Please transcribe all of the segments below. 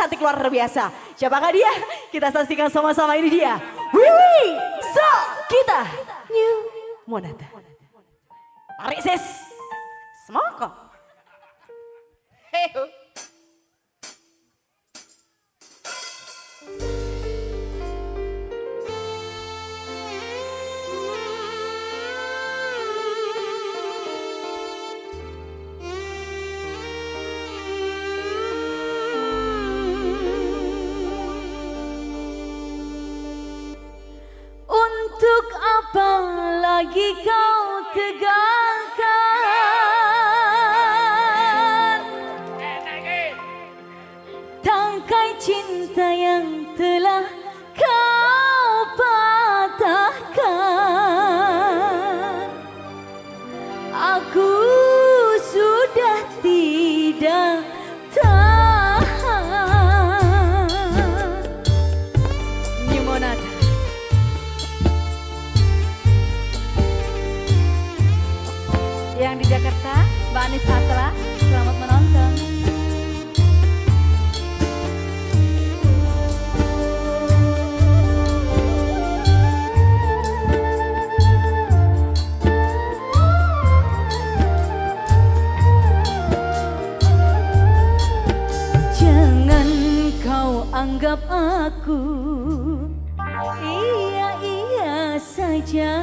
cantik luar biasa. Siapakah dia? Kita saksikan sama-sama ini dia. Wiwi, so kita New Monata. Tarik sis. Semoga. Yang di Jakarta, Mbak Anis Atra, selamat menonton. Jangan kau anggap aku Iya-iya saja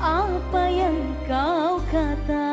Apa yang kau kata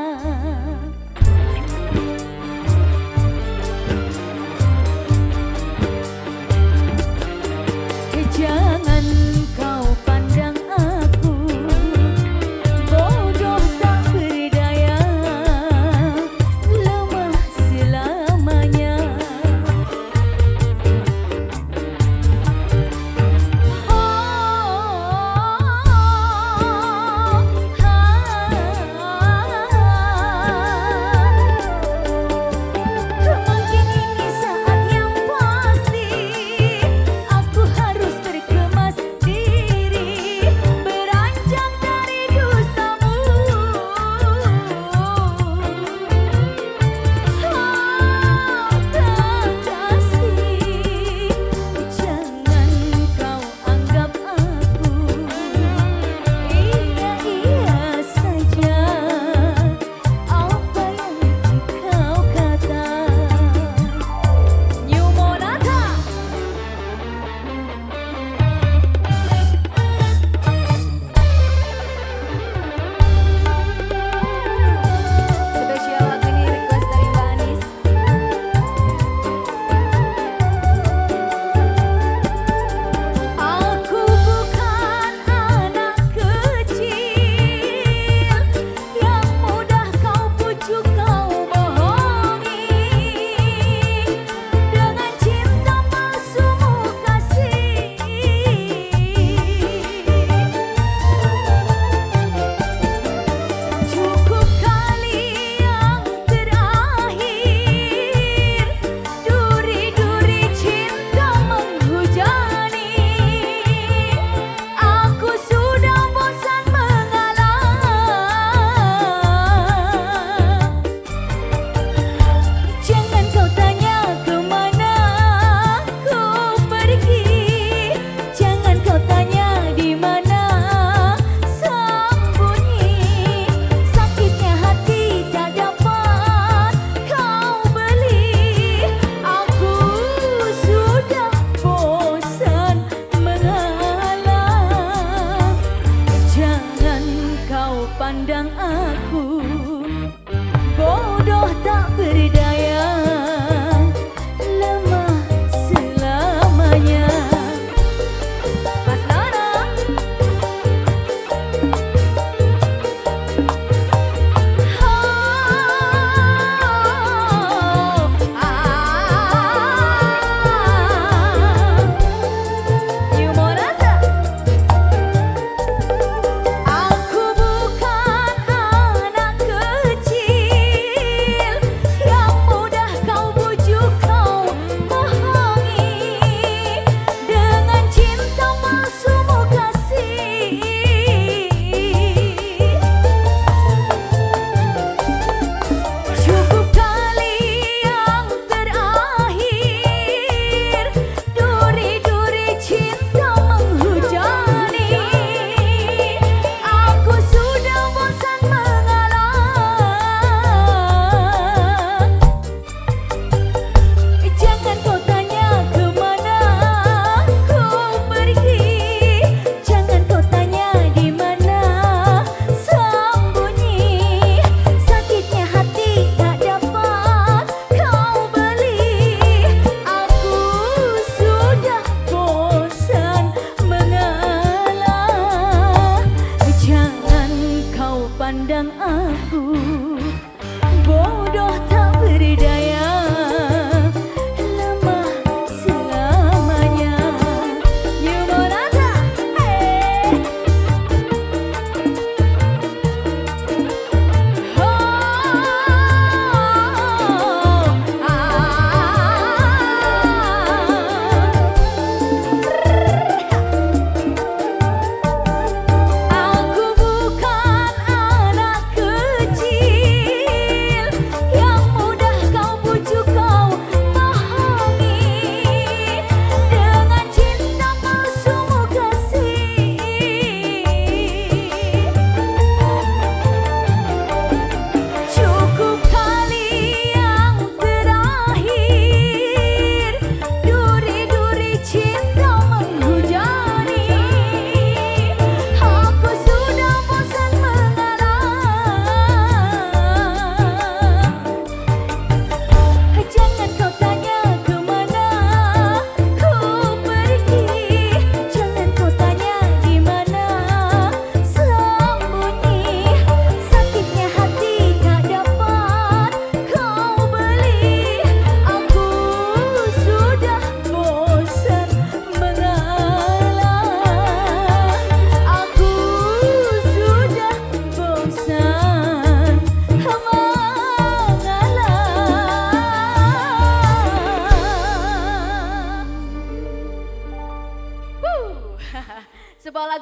pandang aku.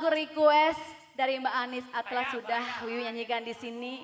Request dari Mbak Anis Atlas sudah Wiwi nyanyikan di sini.